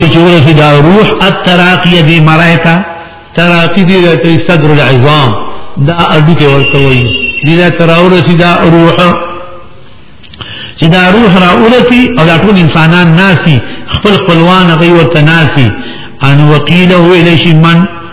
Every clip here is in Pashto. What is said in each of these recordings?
چوره سي دا روح التراقيه دي مرايتا تراقي دي رتي صدر العظام دا اډو کې ورته وي دي دا تراوره سي دا روح چې دا روح را اولتي او دا ټول انسانان ناسي خپل خپلوان غي ورته ناسي ان وقيله اليه من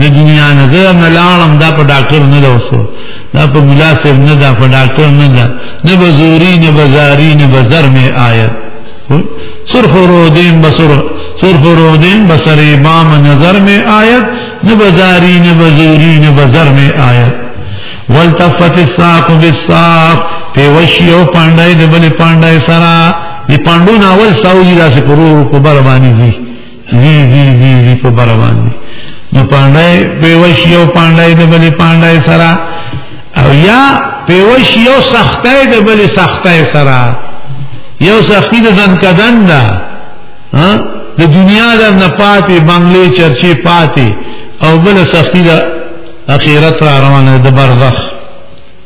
د دنیا نه زه نه لاړم دا په ډاکټر نه ده اوسو دا په ملا صاحب نه ده په ډاکټر نه ده نه به زوري نه به زاري نه به زر مې آیت سرخ رودیم بسر سرخ رودیم بسر امام نظر مې آیت نه به زاري نه به زوري نه به زر مې آیت والتفت الساق بالساق په وشي او پاندای د بل پاندای سره دی پاندو ناول ساوی داسې پرور په بر باندې وی وی وی وی په بر باندې نو پاندای په وشي او پاندای د بلې پاندای سره او یا په وشي او سختای د بلې سختای سره یو سختی د ځن کدن دا ها د دنیا د نه پاتې بنگلې چرچې پاتې او بل سختی د اخرت را روانه د برزخ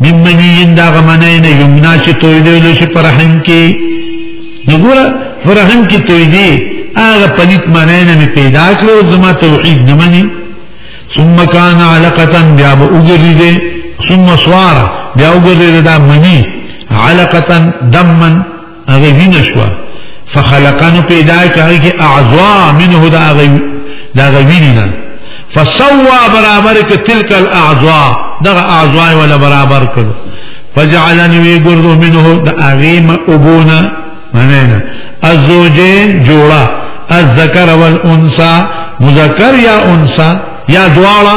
من منیین دا غمنین یمنا چې توی دی لشي پر رحم کې نګوره پر رحم کې توی دی هغه پلیت منین می پیدا کړو زما توحید نه منی ثم کان علقه بیا وګری دی ثم سوار بیا وګری دا منی علقه دمن هغه وینه شو فخلقانو پیدا کړی کې اعضاء منه دا هغه دا هغه وینه فسوا برابر ک تلک الاعضاء دا اعضاء ولا برابر کړ فجعلني وی ګردو منه دا هغه ما ابونا مننه الزوجين جوړا الذکر والانثى مذکر یا انثى یا دواړه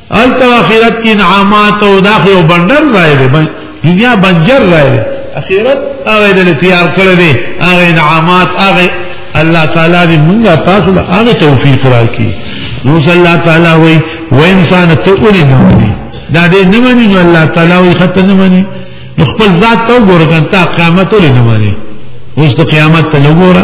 الته اخرت کې انعامات او داخه او بندر راي دي دنیا بنجر راي دي اخرت هغه د تیار کړی دی هغه انعامات هغه الله تعالی دې موږ تاسو له هغه توفیق راکړي نو صلی الله تعالی وای و انسان ته اوري نه وي دا دې نه مني نو الله تعالی وي خطر نه مني نو خپل ذات ته وګوره کنه قیامت ولې نه مني اوس ته قیامت ته وګوره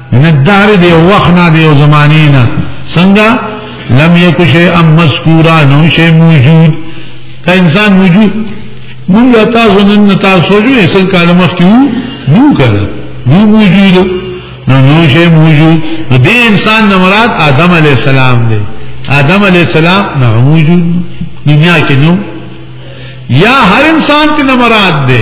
من الدهر دی یو وخت نه دی یو زمانه نه څنګه لم یک شی ام مذکورا نو شی موجود کا انسان موجود مونږ تاسو نن تاسو جو اصل کاله مخ کیو نو کړه نو موجود نو نو شی موجود دې انسان نه مراد آدم علی السلام دی آدم علی السلام نه موجود دنیا کې نو یا هر انسان کې نه مراد دی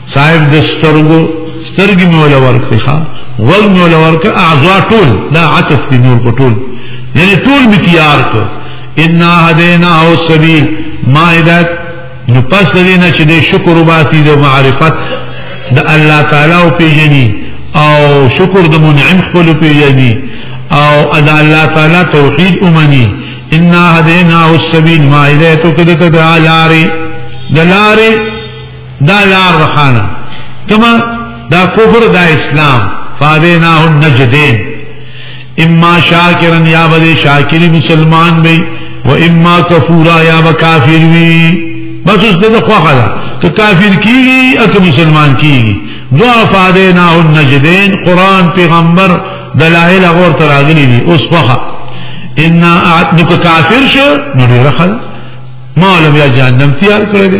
صاحب د سترګو سترګې مې ولا ورکړې ښا غوږ مې ولا ورکړ اعضاء ټول دا عطف دی نور په ټول یعنی ټول مې تیار کړ ان هدینا او سبیل ما هدایت نو پس دې نه چې دې شکر وباسي د معرفت د الله تعالی او پیژني او شکر د منعم خپل پیژني او ادا الله تعالی توحید اومني ان هدینا او سبیل ما هدایت کده ته دلاره دلاره دا لار وخانه کما دا کفر دا اسلام فادیناه النجدین اما شاکرن یا بده شاکری مسلمان وي و اما کفورا یا کافر وي بس اوس دغه خوخه ده که کافر کیږي او که مسلمان کیږي دوا فادیناه النجدین قران پیغمبر دلائل غور تراغلی دي اوس خوخه ان نو کافر شو نو ډیره خل مالم یا جهنم تیار کړی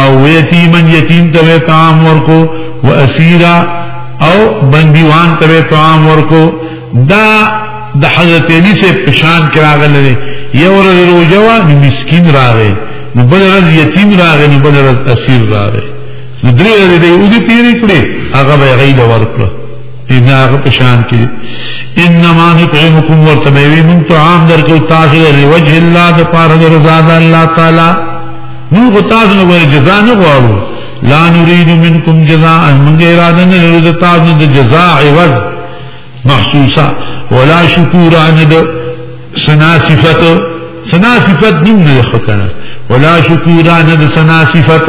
او یتیمن یتیم ته طعام ورکو و اسیرا او بندیوان ته طعام ورکو دا د حضرت علی سے پشان کراغل لري یو ورځ روزه وا مسکین راغی نو بل ورځ یتیم راغی نو بل ورځ اسیر راغی نو درې ورځې دی او دې تیرې کړې هغه به غیله ورکړه ان هغه پشان کې انما نطعمكم ورتموي من طعام درکو تاسو له وجه الله د پاره د رضا د الله تعالی نو کو تاسو نو ور جزا نه غواړو لا نريد منكم جزاء من اراده نه لرو د تاسو د جزاء عوض محسوسه ولا شکورا نه د سنا صفت سنا صفت نیم نه خکنه ولا شکورا نه د سنا صفت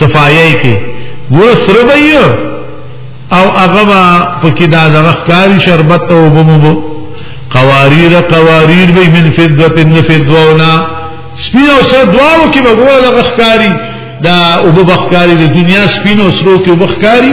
صفایي کې ګور سره وایو او هغه با پکې دا دغه کاری شربت او بمو قواریر قواریر به من فضه من فضونا سپین او سره دواو کې به ګور دغه کاری دا او بخکاری د دنیا سپین او سرو کې بخکاری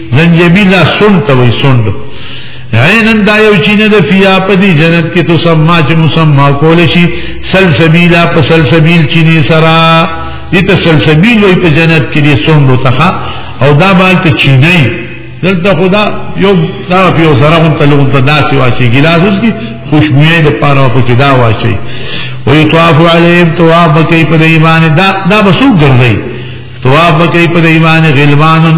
زنجبیل لا سنډ ته وایي سنډ عینن دا یو چینه د فیا په دې جنت کې تو سما چې مسما کول شي سلسبیلا په سلسبیل چینه سرا دې ته سلسبیل وایي په جنت کې دې سنډ ته او دا بال ته چینه دلته خدا یو دا په یو سره هم تلون ته داسې واچي ګلاس اوس کې خوشبوې د پاره په کې دا واچي وي طواف علیهم طواف کوي په ایمان دا دا بسو ګرځي طواف کوي په ایمان غلوانن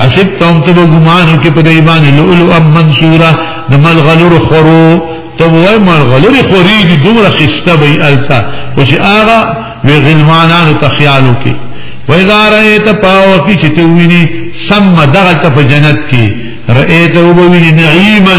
حسبتهم ته به ګمان وکړې په دوی باندې لؤلؤا منصورا د ملغلرو خورو ته به وایې ملغلرې خورېږي دومره ښایسته به یې هلته خو چې هغه وې غلمانانو ته خیال وکړي وإذا رأيت پاوکی چې ته ویني سم دغلته په جنت کې رأيت وبویني نعیما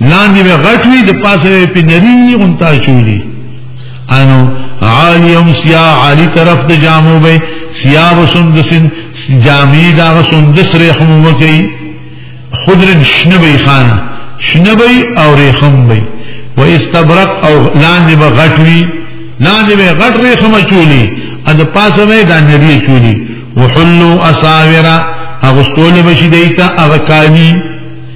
لاندې به غټ وي د پاسه به په نری غونتا چولی انو عالیم سیا عالی طرف د جامو به سیا وسندسن جامی دا وسندس رحم وکي خضر شنبی خان شنبی او رحم بی و استبرق او لاندې به غټ وي لاندې به غټ رحم چولی ا د پاسه به دا نری چولی وحلو اساورا اغستول بشی دیتا اغکانی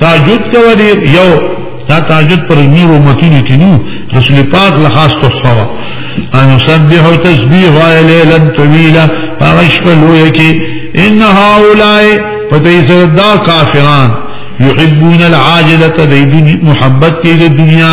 تاجد کوه دی یو دا تاجد پر نور امتونو کې نو رسول پاک له خاص تحفه وا ان سبح او تسبیح و لیلا طویلا پاش په لوی کې ان هؤلاء پدې سره دا کافران يحبون العاجله د محبت کې د دنیا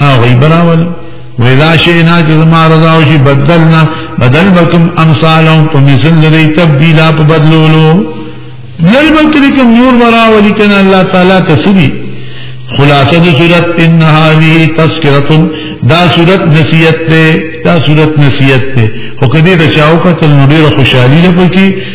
هغوی براول وإذا شئنا چې زما رضا وشي بدلنا بدل بکم امثالهم په مثل لري تبدیلا په بدلولو لری بکری کوم نور ورا ولی کنه الله تعالی تسری خلاصه د صورت ان هذه تذکرۃ دا صورت نصیحت ته دا صورت نصیحت ته خو کدی د چاو کتل نو ډیره خوشحالي لپاره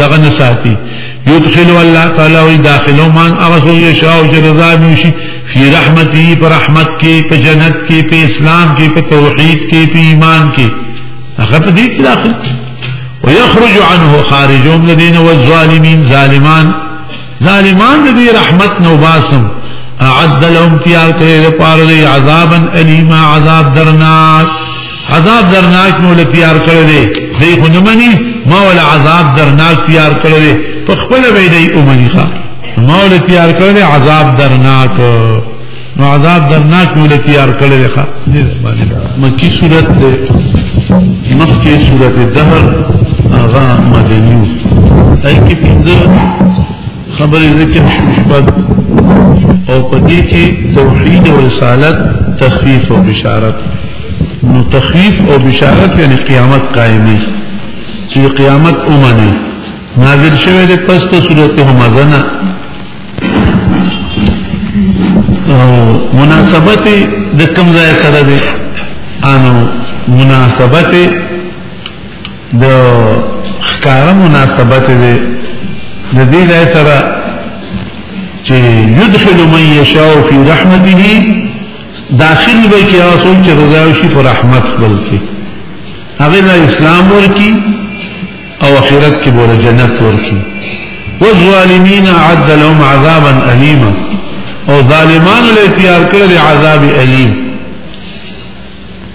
دغه نه ساتي يدخل الله تعالی وي داخلو مان هغه څو يشاء چې رضا نشي فی رحمتي پر رحمت کې په جنت کې په اسلام کې په توحید کې په ایمان کې هغه په دې کې داخل ويخرج عنه خارجهم الذين والظالمين ظالمان ظالمان دې رحمت نو باسم اعد لهم تیار کړی لپاره عذابا الیما عذاب درناک عذاب درناک نو له پیار کړی دی دی خو نه مني ما ول عذاب درناک پیار کړی دی په خپل به دی اومني ښا ما ول پیار کړی دی عذاب درناک نو عذاب درناک نو له پیار کړی دی ښا مکی صورت ده مخکې صورت دهر هغه مدنیو اې کې پنځه خبر ذکر شپږ او په دې کې توحید او رسالت تخفیف او بشارت نو تخفیف او بشارت یعنی قیامت قائمي چې قیامت اومنه نازل شوه د پس ته صورت همزنه او مناسبت د کوم ځای سره دی انو مناسبت د ښکاره مناسبت دی د دې ځای سره چې يدخل من يشاء في رحمته داخل به کې هغه څوک چې رضا شي په رحمت خپل کې هغه له اسلام ورکی او اخرت کې بوله جنت ورکی والظالمين عد لهم عذابا اليما او ظالمان له اختیار کړل عذاب الیم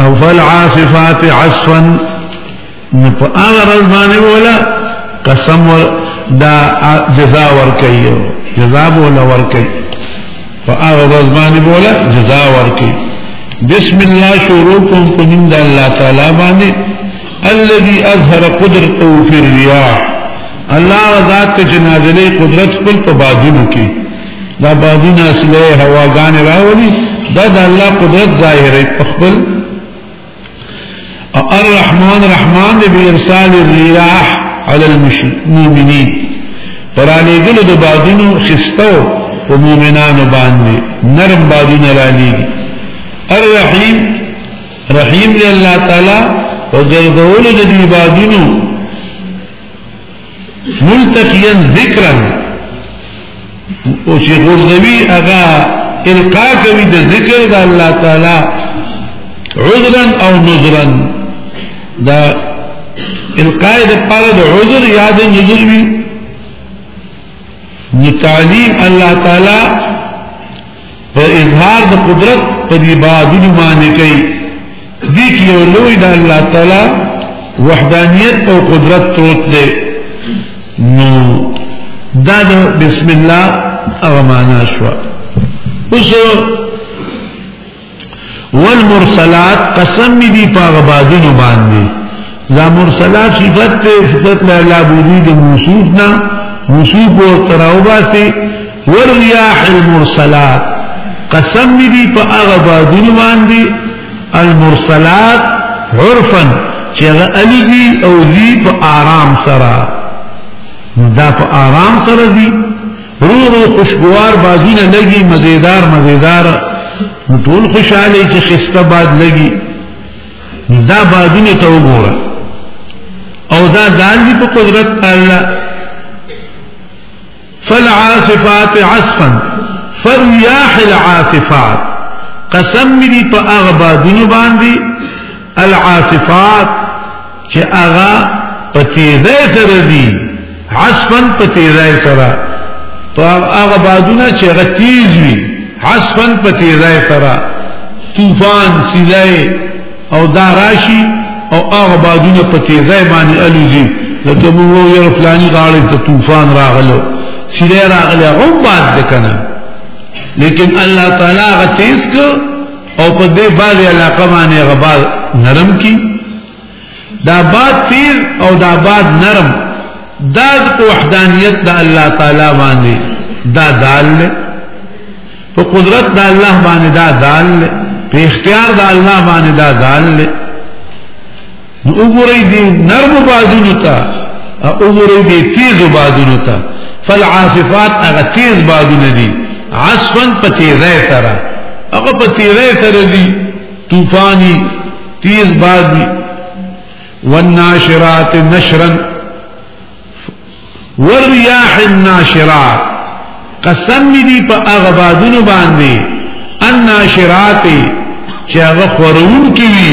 او فالعاصفات عصفا نو په هغه ورځ باندې ولا قسم دا جزاء ور کوي جزاء ولا ور کوي په هغه ورځ باندې ولا جزاء ور کوي بسم الله شروع کوم په نوم د الله تعالی باندې الذي اظهر قدرته في الرياح الله ذات جنازلې قدرت خپل په بادونو کې دا بادونه اصله هواګان راولي دا د الله قدرت ظاهره په خپل الرحمن رحمان دی بارسال الرياح على المؤمنين پرانی ګل د بادونو خستو په مؤمنانو باندې نرم بادونه را لېږي الرحیم رحیم دی الله تعالی او ګرځول د دې بادونو ملتقيا ذکرا او چې غرزوي هغه القا کوي د ذکر د الله تعالی عذرا او نذرا دا القا د پاره د عذر یاد نذر وی نو تعلیم الله تعالی په اظهار د قدرت په دې بادونو باندې کوي دې کې یو لوی د الله تعالی وحدانیت او قدرت پروت دی نو دا د بسم الله هغه معنا شو اوس والمرسلات قسم می دی پاغ بادونو باندې دا مرسلات صفت ته صفت لا لا بودی د موصوف نه موصوف او تراو باسي والرياح المرسلات قسم می دی پاغ بادونو باندې المرسلات عرفا چې الګي او ذی په آرام سره دا په آرام سره دی رو رو خوشگوار بازی نه لګي مزیدار مزیدار نو ټول خوشاله چې خسته باد لګي دا بادونه ته وګوره او دا ځان دی په قدرت الله فالعاصفات عصفا فالرياح العاصفات قسم دې په هغه بادونو باندې العاصفات چې هغه په تیزه سره دي عصفا په تیزه سره تو هغه بادونه چې هغه تیز وي عصفا په تیزه سره طوفان سیلای او دا راشي او هغه بادونه په تیزه باندې الوزي لکه موږ یو فلاني غاړې ته طوفان راغلو سیلای راغله هم باد ده کنه لیکن الله تعالی غتیس کو او په دې باندې علاقه باندې غبار نرم کی دا باد تیز او دا باد نرم دا وحدانیت د الله تعالی باندې دا دال له په قدرت د الله باندې دا دال له په اختیار د الله باندې دا دال له نو وګورئ دې نرم بادونو ته او وګورئ دې تیز بادونو ته فالعاصفات هغه تیز بادونه دي عصفا په تیزه سره هغه په تیزه سره دي طوفاني تیز باد دي والناشرات نشرا والرياح الناشرات قسم دي په هغه بادونو باندې الناشرات چې هغه خورون کوي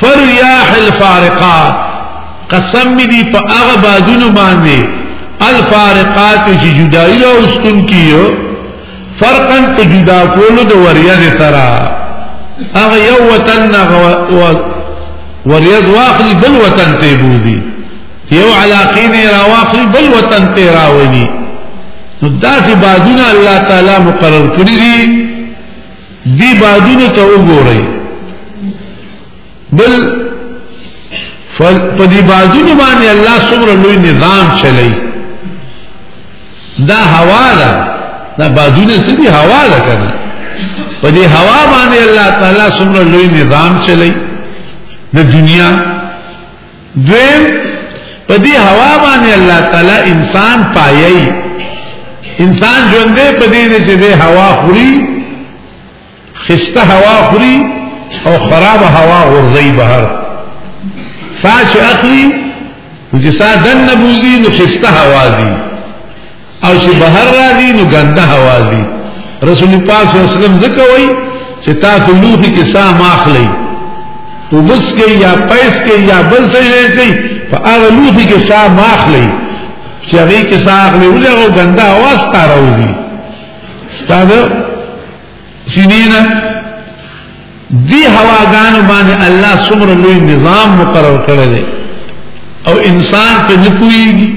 فریاح الفارقات قسم می دی په هغه بادونو باندې الفارقات چې جدائی له استون کیو فرقا په جدا کولو د وریاض سره هغه یو وطن وریاض واخلي بل وطن ته بوزي یو علاقې نه راواخلي بل وطن ته راوړي نو داسې بادونه الله تعالی مقرر کړی دي دی بادونو ته وګورئ بل په دې بادونو باندې الله څومره لوی نظام چلی دا هوا ده دا بادونه څه دي هوا ده کنه په دې هوا باندې الله تعالی څومره لوی نظام چلی د دنیا دویم په دې هوا باندې الله تعالی انسان پایي انسان ژوندې په دې نه چې د هوا خوري خسته هوا خوري او خراب هوا غورځي بهر ساش اخلي چې سا دن نبوزي نو خسته هوا دي او چې بهر راځي نو ګنده هوا دي رسول پاک صلی الله علیه وسلم ذکر وای چې تاسو لوخي کې سا ماخلی او بس کې یا پیس کې یا بل څه یې کوي په هغه لوخي کې سا ماخلی چې هغه کې سا اخلي ولې او ګنده هوا ستاره وي ستاسو سینینا دی هواګانو باندې الله څومره لوی نظام مقرر کړی دی او انسان په نپويږي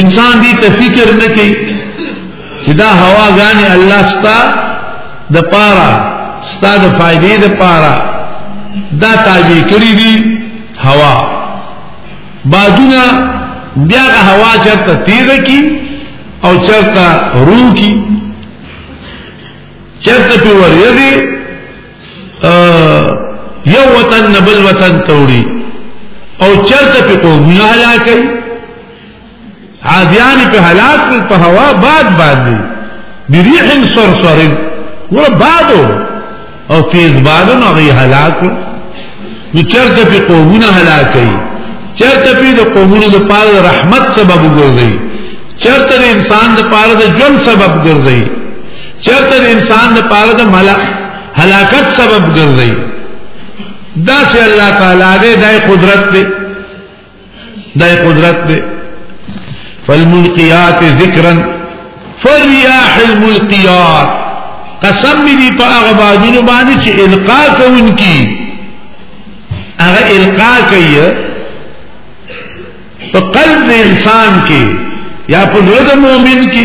انسان دې ته فکر نه کوي چې دا هواګانې الله ستا د پاره ستا د فائدې د پاره دا تابع کړی دی هوا بادونه بیا هوا چرته تیز کی او چرته رو کی چرته په وریدي یو وطن نه بل وطن توړي او چرته په قومونه هلاکي عادیان په هلاک په هوا باد باندې بريح صرصر ور بادو او تیزبارن هغه هلاک نو چرته په قومونه هلاکي چرته په د قومونو د پاره رحمت سبب ګرځي چرته د انسان د پاره د ژوند سبب ګرځي چرته د انسان د پاره د ملا هلاکت سبب ګرځي دا سه الله تعالی دې دای قدرت دې دا قدرت دی فالملقیات ذکرا فالرياح الملقیات قسم می دی په هغه بادونو باندې چې القا کوونکی هغه القا کوي په قلب انسان کې یا په زړه مؤمن کې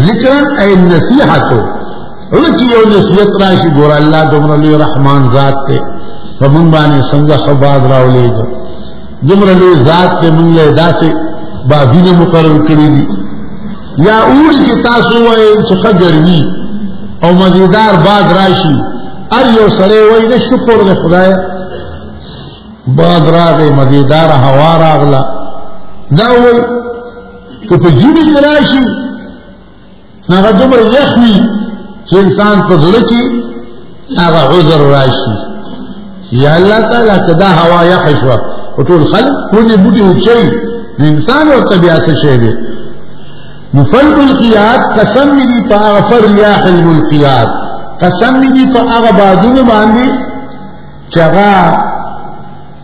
ذکرن اے نصیحتو اونکی یو نصیحت راشی گور اللہ دمر لی رحمان ذات تے فمن بانے سنگا خباز راو لے گا دمر لی ذات تے من لے دا سے بازین مقرر کری دی یا اوڑی کی تاسو وائے انسخہ گرمی او مزیدار باز راشی ار یو سرے وائے دے شکر دے خدایہ باز راغ مزیدار ہوا راغلا دا وائے که په جیبی کې راشي هغه دومره یخ وي چې انسان په زړه کې هغه عذر راشي یا الله تعالی که دا هوا یخ شوه او ټول خلک ټولې بوټي وچوي نو انسان ورته بیا څه شی دی نو فالملقیات قسم مې دي په هغه فریاح الملقیات قسم مې دي په هغه بادونو باندې چې هغه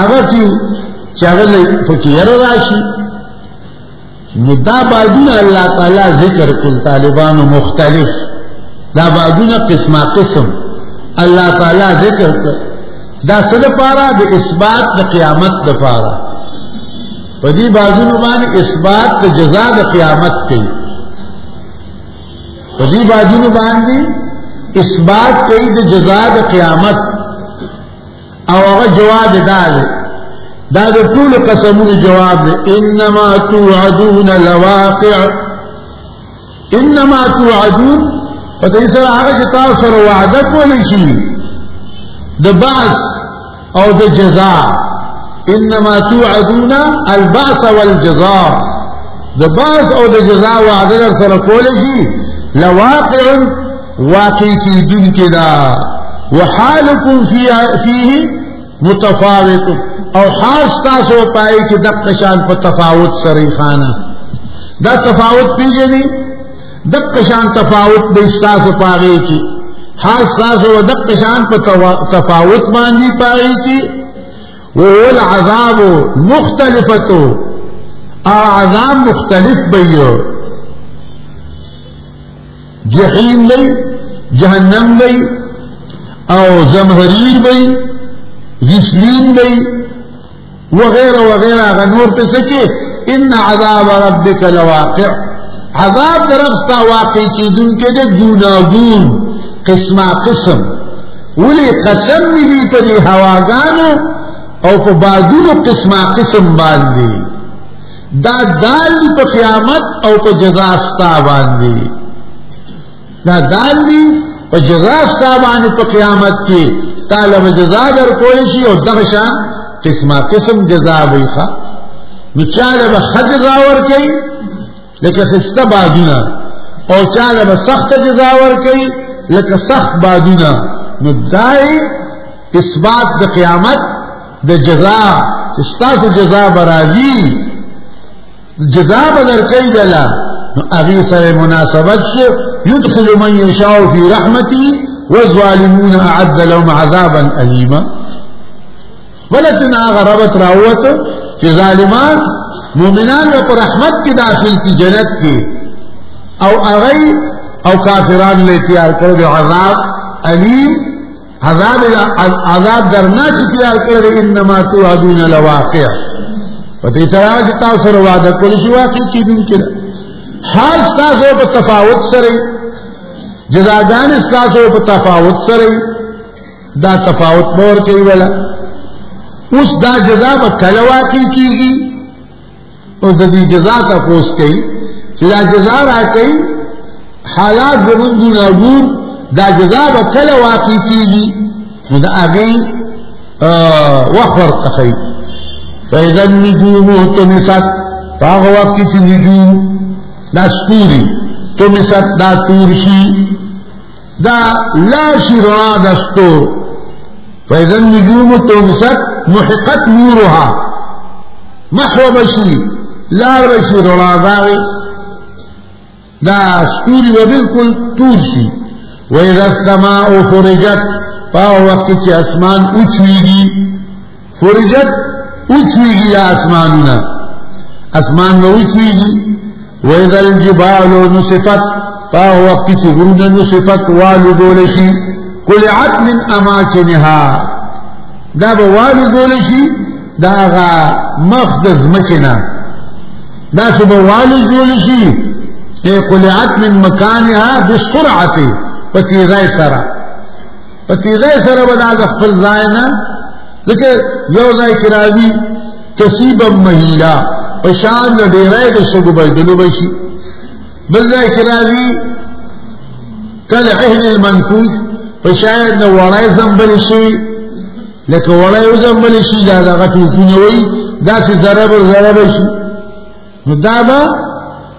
هغه چې چې هغه له پکې یره راشي نو دا بادونه الله تعالی ذکر کړل طالبانو مختلف دا بادونه قسمه قسم الله تعالی ذکر کړ دا څه لپاره د اثبات د قیامت لپاره په دې بادونو باندې اثبات د جزا د قیامت کوي په دې بادونو باندې اثبات کوي د جزا د قیامت او هغه جواب دا دی دا د ټول قسمونو جواب دی انما توعدون لواقع انما توعدون په دې سره هغه چې تاسو سره وعده کولی شي د بعث او د جزاء انما توعدون البعث والجزاء د بعث او د جزاء وعده سره کولی شي لواقع واقعی کی دن کی دا وحالکم فیه متفاوت او حال ستاسو پای کی دق شان په تفاوت سری خانه دا تفاوت پیژنی دق شان تفاوت به ستاسو پاغی کی حال ستاسو دق شان په تفاوت باندې پای کی وهو العذاب مختلفته او عذاب مختلف بیو جحیم بی جهنم بی او زمهریر بی غسلین بی وغیره وغیره هغه نور په سکه ان عذاب ربک لواقع عذاب درستا واقع کیدونکې د ګناګون قسمه قسم ولی قسم دی په دې هواګانو او په بادونو قسمه قسم باندې دا دال دی په قیامت او په جزا ستا باندې دا دال دی په جزا ستا باندې په قیامت کې تعالی به جزا در کول شي او دغه شان قسمه قسم جزا وي ښا نو چاله به حد راور کوي لکه خسته بادونه او چاله به سخت جزا ور کوي لکه سخت بادونه نو دای اثبات د قیامت د جزا چې ستاسو جزا به راځي جزا به درکوي دله نو هغې سره مناسبت شو يدخل من يشاء في رحمتي والظالمون أعد لهم عذابا أليما ولكن هغه ربط راوته چې ظالمان مؤمنان په رحمت کې داخل کی جنت کې او هغه او کافران له تیار کړو عذاب الیم عذاب عذاب درناک تیار کړی انما توعدون لواقع په دې ترا چې تاسو سره وعده کول شي واقع کیدونکې حال تاسو په تفاوت سره جزاګان تاسو په تفاوت سره دا تفاوت نور کوي ولا اوس دا جزا په کله واقع کیږي او د دې جزا تاسو کوي چې دا جزا راکړي حالات زمونږ ګناګور دا جزا به کله واقع کیږي نو دا هغه وخور تخی فإذا النجوم تمسات فهو وقت چې نجوم دا ستوري تمسات دا تورشي دا لاشی روا دستو فیضا نجوم تمسک محقت نورها محو بشی لار بشی روا داغی دا سوری و بالکل تور شی ویضا السماء فرجت پاو وقت چی اسمان اچویگی فرجت اچویگی يا اسماننا اسمان و اچویگی وإذا الجبال نصفت فهو وقت تغرون نصفت والدولشي قلعت من أماكنها دا به والدولشي دا غا مخدز مكنا دا سبه والدولشي قلعت من مكانها بالسرعة فتيغاي سرا په تیزه سره به دا د خپل ځای نه ځکه یو ځای کې راځي تصیب مهیلا په شان د ډیرای د شګو بدلو به شي بل ځای کې راځي کل عهد المنفوس په شان د وړای زمبل شي لکه وړای زمبل شي دا دغه ټوپونه وي دا چې ضرب ضرب شي نو دا به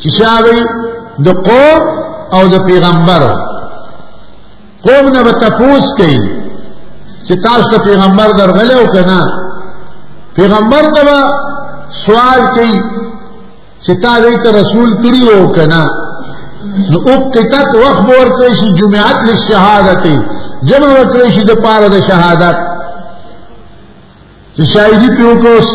چې شاوي د قوم او د پیغمبر قوم نه به تپوس کوي چې تاسو ته پیغمبر درغلی او که نه پیغمبر ته به سوال کوي چې تا دې ته رسول کړي او که نه نو اقتت وخت به ورکړی شي جمعت للشهادتې جمع ورکړی شي د پاره د شهادت چې شاهدي په وکوس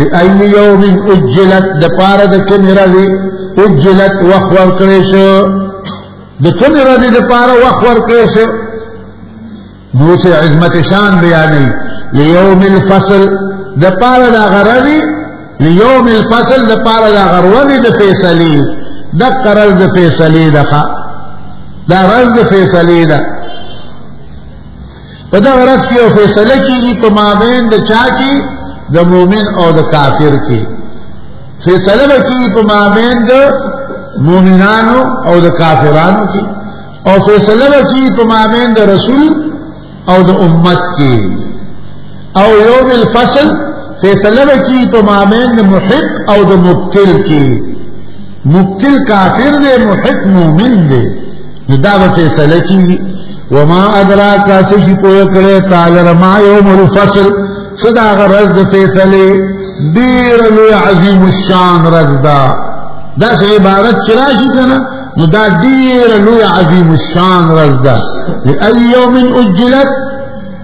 لأي يوم اجلت د پاره د کوم راځي اجلت وخت ورکړې شو د کوم راځي د پاره وخت ورکړې شو نو چې عظمت شان بیانې ليوم الفصل د پاره د غرضي ليوم الفصل د پاره د غرضي د فیصلې د قرض د فیصلې دغه دا رز د فیصلې ده په دا ورځ کې یو فیصله کیږي په مابین د چا کې د مؤمن او د کافر کې فیصله به کیږي په مابین د مؤمنانو او د کافرانو کې او فیصله به کیږي په مابین د رسول او د امت کې او یوم الفصل فیصله وکړي په مابین د محق او د مبتل کې مبتل کافر دی محق مؤمن دی نو دا به فیصله کیږي وما ادراک څه شي پوه کړی تعالی ما یوم الفصل صدا غرض د فیصله ډیر لوی عظیم الشان رض دا دا څه عبارت چې راشي کنه نو دا ډیر لوی عظیم الشان رض دا لأي يوم أجلت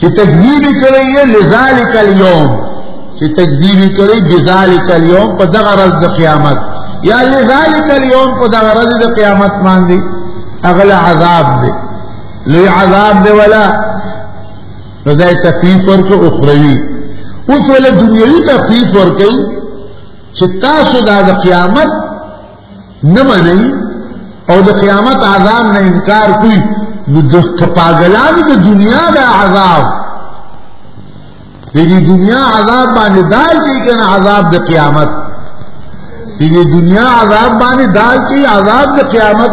چې تکذیب کړی یې لذالک اليوم چې تکذیب کړی بذالک اليوم په دغه ورځ د قیامت یا لذالک اليوم په دغه ورځ د قیامت باندې اغل عذاب دی لوی عذاب دی ولا رضای تکلیف ورکو اخروی اوس ولا دنیوی تکلیف ورکو چې تاسو دا د قیامت نه منئ او د قیامت عذاب نه انکار کوي نو د پاګلانو د دنیا د عذاب د دې دنیا عذاب باندې دال کې کنه عذاب د قیامت د دې دنیا عذاب باندې دال کې عذاب د قیامت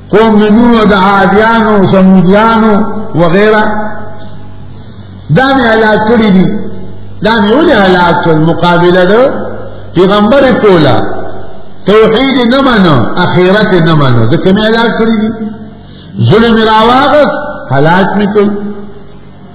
قوم نمونو دا عادیانو سمودیانو وغیرہ دامی علاق کری دی دامی اولی علاق کر مقابلہ دا پیغمبر کولا توحید نمانو اخیرت نمانو دا کمی علاق کری دی ظلم راواغس حلاق نکل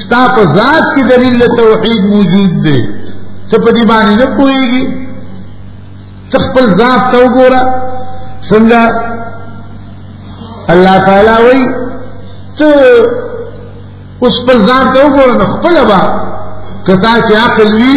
ستا په ذات کې دلیل له توحید موجود دی ته په دې باندې نه پوهېږي ته خپل ذات ته وګوره څنګه الله تعالی وایي ته اوس خپل ځان ته وګوره نو خپله به که تاسې عقل وي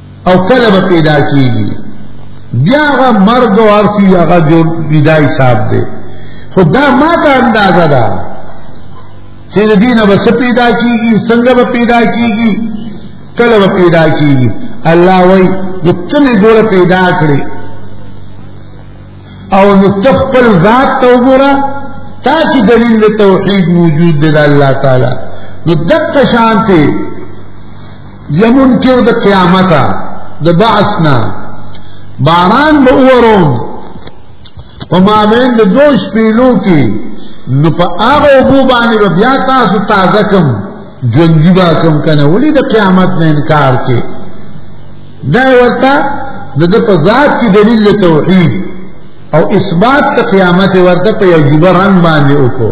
او کله به پیدا کیږي بیا هغه مرګ او ارسی هغه جوړ پیدای صاحب دی خو دا ما ته اندازه ده چې د دینه به څه پیدا کیږي څنګه به پیدا کیږي کله به پیدا کیږي الله وایي نو ته مې ګوره پیدا کړې او نو ته خپل ذات ته وګوره تا چې دلیل د توحید موجود دی د الله تعالی نو دقه شانته يمنكر د قيامت د بعثنا باران به وروم په ما بین د دوه شپېلو کې نو په هغه اوبو باندې به بیا تاسو تازه کوم ژوندي به کوم که نه ولې د قیامت نه انکار کې دا ورته د ده په ذات کې دلیل د توحید او اثبات د قیامت ورته په عجیبه رنګ باندې وکړو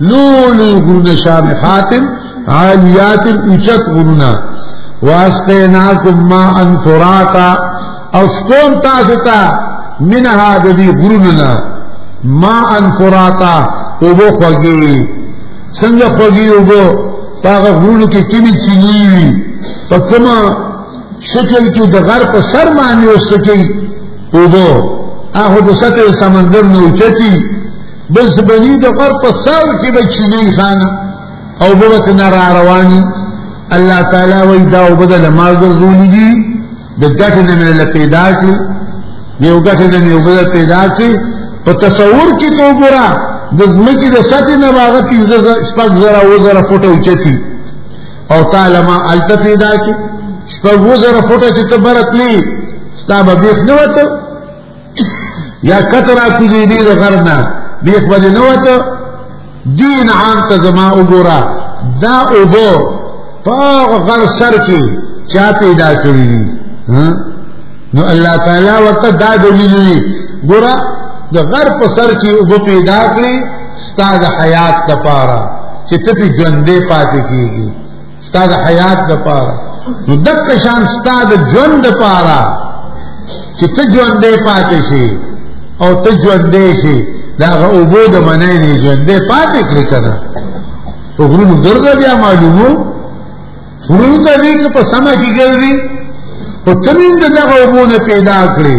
لولي غرونه شامخات عالیات اوچت غرونه واسقیناکم ما ان فراتا او سکون تاسو ته منها د دې غرونه نه ما ان فراتا او بو خوږي څنګه خوږي او بو هغه غرونه کې کمی چینی په کومه شکل کې د غر په سر باندې وسکي او بو هغه د سطح سمندر نه اوچتي بس بنی د غر په سر کې به چینی خانه او به ورته نه را رواني الله تعالی وایي دا اوبه د له ما ګرځولي دي د ګټې نه مې له پیدا کړي د یو ګټې نه مې اوبه پیدا کړي په تصور کې ته وګوره د ځمکې د سطحې نه به هغه پنځه شپږ زره اووه زره فوټه اوچتي او تا له ما هلته پیدا کړي شپږ اووه زره فوټه چې ته بره تلې ستا به بېخ نه وتل یا کترا کوزی دی دا غرنا بیخ بدی نواتا دین عام تا زما اگورا دا اوبو پاغ غر سر کی چا پیدا کری دی نو اللہ تعالی وقتا دا دلیل دی گورا دا غر پا سر کی اوبو پیدا کری ستا دا حیات دا پارا چی تپی جوندے پاتے کی گی ستا د حیات د پاره نو دک شان ستا د ژوند د پاره چې ته ژوند دې پاتې شي او ته ژوند دې شي دا غوبو د منې نه ژوند دې پاتې کړی کنه په غرونو ګرځا بیا معلومو غرونو ته دې په سما کې ګرځي او تمین دغه غوبو نه پیدا کړی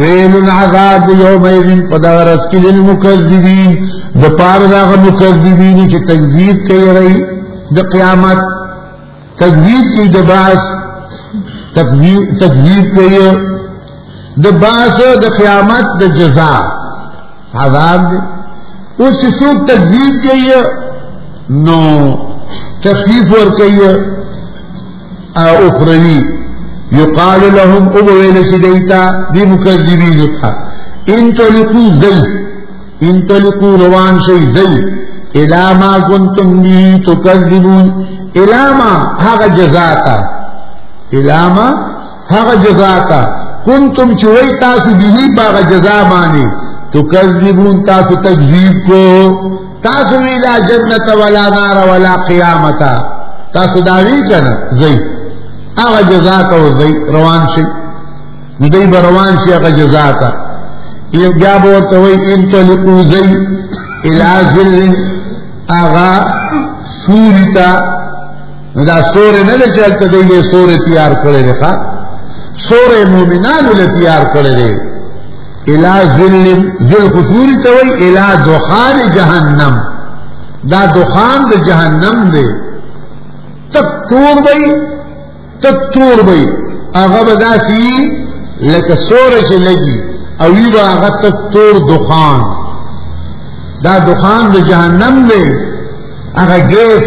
ویل العذاب یومئذ پدغرس کی للمکذبین د پار داغه مکذبین چې تکذیب کوي رہی د قیامت تکذیب کوي د باس تکذیب کوي د باس د قیامت د جزاء عذاب دی اوس چې څوک تکذیب کوي نو تخفیف ور کوي اخروی یقال لهم او ویل شي دیتا دی مکذبین تھا ان تلقو زی ان تلقو روان شي زی الا ما کنتم بی تکذبون الا ما هغه جزاتا الا ما هغه جزاتا کنتم چې وای تاسو به باغ جزا باندې تکذبون تاسو تکذیب کو تاسو وی لا جنت ولا نار ولا قیامت تاسو دا وی کنه زئی هغه جزاء ته زئی روان شي دوی به روان شي هغه جزاء ته یو بیا به ورته وی ان تلقو زئی الى ذل اغا سورتا نو دا سورې نه دی چې هلته دی یې سورې تیار کړی دی ښه سورې مؤمنانو له تیار کړی دی الا ذل ذل خطور ته وایي الا دخان جهنم دا دخان د جهنم دی تک تور وي تک تور وي هغه به داسي لکه سورې چې لګي او وی به هغه تک تور دخان دا دخان د جهنم دی هغه ګیس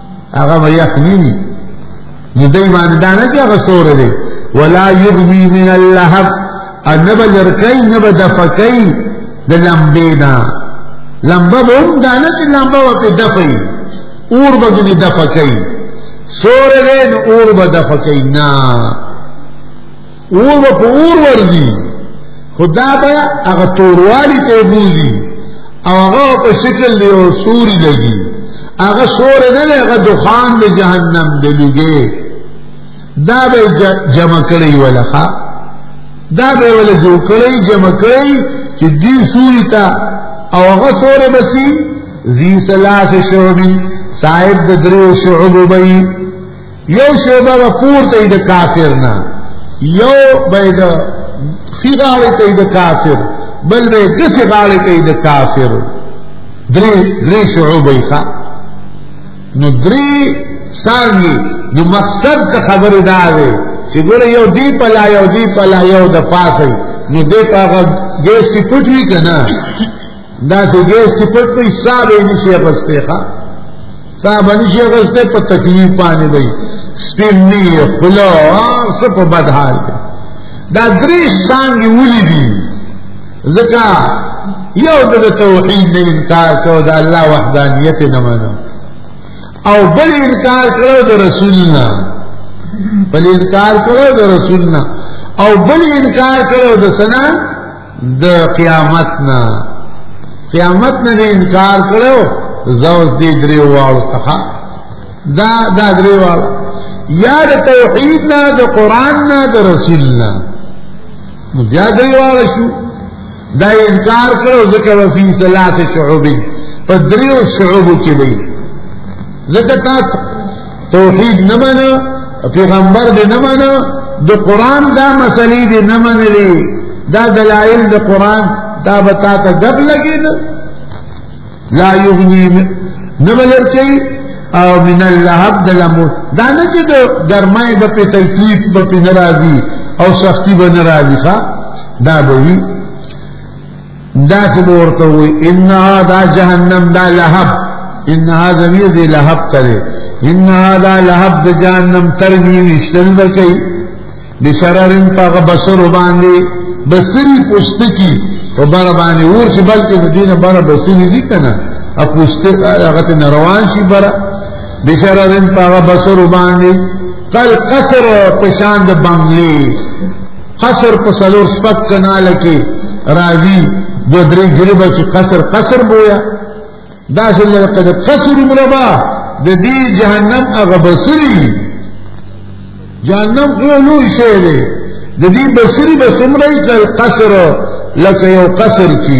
هغه به یخنی وي نو دی باندې دا نه چې هغه سور دی ولا یغوی من اللهب نه به لرکۍ نه به دفه کوي د لمبې نه لمبه به هم دا نه چې لمبه به پرې دفه وي اور به ځینې دفه کوي سور دی نو اور به دفه کوي نه اور به په اور ورځي خدا به هغه توروالي ته بوزي او هغه په شکل دی او سوري لګي هغه سور نه دی هغه دخان د جهنم دی لګي دا به جمع کړی ولخه دا به ول جو کړی جمع کړی چې دې سوري ته او هغه سور بسی ذی ثلاث شعبی صاحب د درو شعبو بئی یو شیبه به پورته د کافر نه یو به د ښي غاړې ته د کافر بل به د څه غاړې ته د کافر درې درې شعوبه یې نو درې ثاني نو مقصد ته خبره دا وي چې ګوره یو دی پلا یو دی پلا یو د پاسه نو دې پاغه دې سپټ وی کنه دا چې ګیس چې پټ وي صاحب یې نشي غوښته ښا صاحب نشي غوښته په تکلیف باندې وي سپین نه خلا څه په بد حال دی دا درې څنګه ولې دي ځکه یو د توحید نه انکار کو دا الله وحدانیت نه منو او بل انکار کړو د رسول نه بل انکار کړو د رسول نه او بل انکار کړو د سنا د قیامت نه قیامت نه انکار کړو زوس دې درې واړو څخه دا دا درې واړو یا د توحید نه د قران نه د رسول نه نو بیا درې واړو شو دا انکار کړو ځکه فی ثلاث شعوب په دریو شعوب کې وي ځکه تاسو توحید نه منه پیغمبر دې نه منه د قران دا مسلې دې نه منلې دا دلایل د قران دا بتا ته جب لګي نه لا یغنی نه بلر کوي او من اللهب دلمو دا نه چې د ګرمای به په تکلیف به په ناراضي او سختی به ناراضي ښا دا به وي دا څه به ورته وي انها دا جهنم دا لهب انها ضمیر دی لهب ته دی انها دا لهب د جهنم ترمي وشتل به کوي بشررن په هغه بصرو باندې بصري پوستکي په بره باندې اور چې بلکې د دینه بره بصري دي که نه پوستک هغه ته نه روان شي بره بشررن په هغه بصرو باندې کل قصر پشان د بنگلې قصر په څلور شپږ کناله کې راځي دوه درې جریبه چې قصر قصر بویا داسې لکه د قصر مربا د دې جهنم هغه بصري جهنم یو لوی شی دی د دې بصري به څومره یې قصر لکه یو قصر چې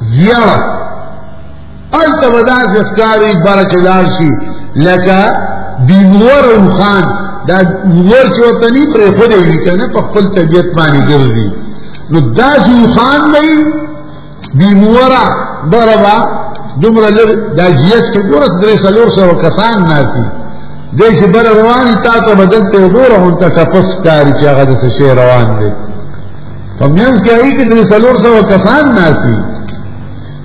زیاره الته به داسې ښکاري بره چې لاړ شي لکه بینور او خان دا نور چې ورته نی پرې خو دی وي کنه په خپل طبیعت باندې ګرځي نو دا چې خان دی بینورا بربا دومره لر دا جیس کې ګوره درې څلور سوه کسان ناسي دی چې بر روان تا ته بدلته وګوره هون ته تپس کاری چې هغه د څه روان دی په منځ کې هغوی کې درې څلور سوه کسان ناست وي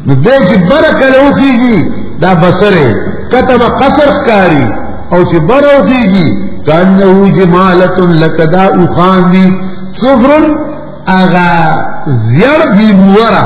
نو دی چې بره کله وخېږي دا بصرې کته به قصر ښکاري او چې بره وخېږي کانه جمالت لکه دا اوښان دي صفر هغه زیړ بي موره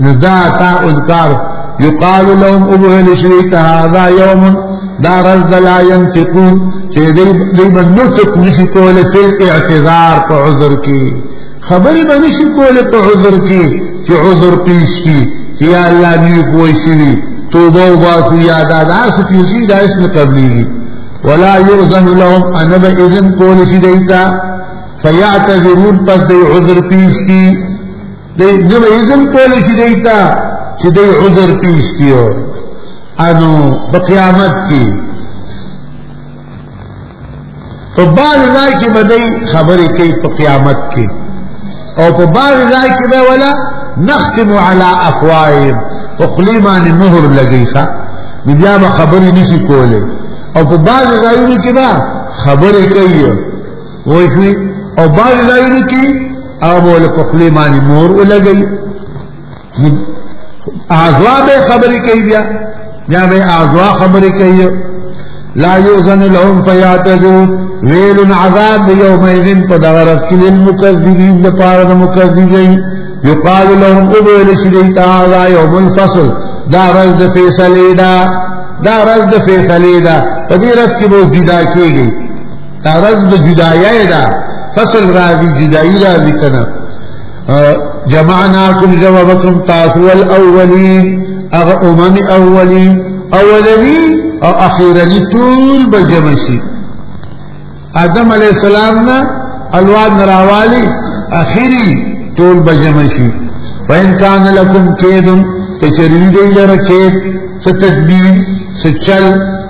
ندا تا اذکار یقال لهم ابو الشریط هذا یوم دا رز لا ينفقون چې دې دې باندې څوک نشي کولای چې اعتذار په عذر کې خبرې باندې نشي کولای په عذر کې چې عذر پیش شي چې یا الله دې کوی شي توبه وباسو یا دا دا سپیږي دا اسم قبليږي ولا يؤذن لهم ان باذن کول شي دیتا فيعتذرون پس دې عذر پیش شي دی نو ایزم کول شي دیتا چې دی عذر پیش کیو انو په قیامت کې په باز ځای کې بدی خبرې کوي په قیامت کې او په باز ځای کې به ولا نختم على افواههم وقلیمان مهر لګی ښا بیا به خبرې نشي کولای او په باز ځایونو کې به خبرې کوي وشوي او بعض ځایونو کې هغه به له پخلې باندې مور ولګوي اعضا به خبرې کوي بیا بیا به اعضا خبرې کوي لا یوزن لهم فیاتجو ویل عذاب یومئذ په دغه ورځ کې للمکذبین د پاره د مکذبین یقال لهم ابویل شریط هذا یوم الفصل دا ورځ د فیصلې ده دا ورځ د فیصلې ده په دې ورځ کې به جدا کېږي دا ورځ د جدایۍ ده فصل راځي جدایي راځي که نه جمعناکم جمع بکم تاسو الاولین هغه امم اولین اولنی او اخیرنی ټول به جمع شي آدم علیه السلام نه الواد نه راوالي اخري ټول به جمع شي وان کان لکم کیدن کچری دی لره کید ستدبیر سچل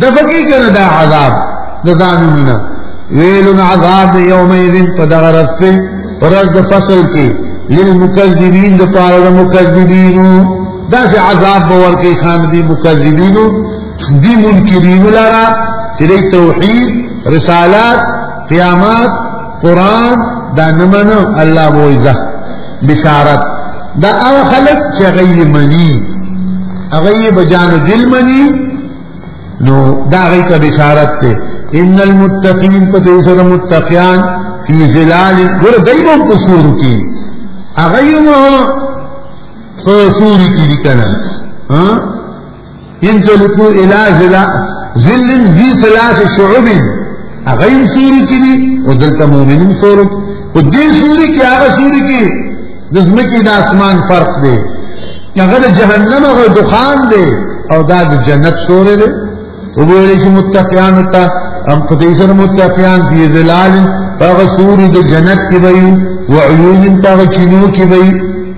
د پکې کنه دا عذاب د ځانونه ویل عذاب یومئذ فدغرت په ورځ د فصل کې للمکذبین د پاره د مکذبینو دا چې عذاب به ورکې خان دي مکذبینو دي منکرینو لرا چې توحید رسالات قیامات قران دا نه منو الله موعظه بشارت دا هغه خلک چې غي مني هغه به جان دل مني نو دا غي ته بشارت ته ان المتقین په دې سره متقیان فی ظلال ګور دایمو په سور کې هغه یو په سور کې دي کنه ها انطلقوا الى ذلا ذل ذي ثلاث شعب اغیم سوری کی دی او دلتا مومنین سوری او دی سوری کی آغا سوری کی دزمکی دا اسمان فرق دے اغا دا جہنم اغا دخان دے او دا دا جنت سوری دے او بولی چی متقیان تا ام قدیسر متقیان فی ذلال فاغا سوری دا جنت کی بیو وعیون فاغا چنو کی بیو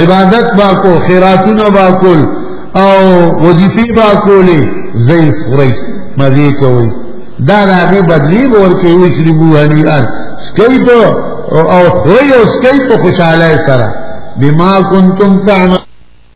عبادت با کو خیراتونه با کول او وظیفه با کولې زئی خوري مزه کوي دا راغي بدلی ور کوي وشربو هني ان سکي په او خوري او سکي په خوشاله سره بما كنتم تعملون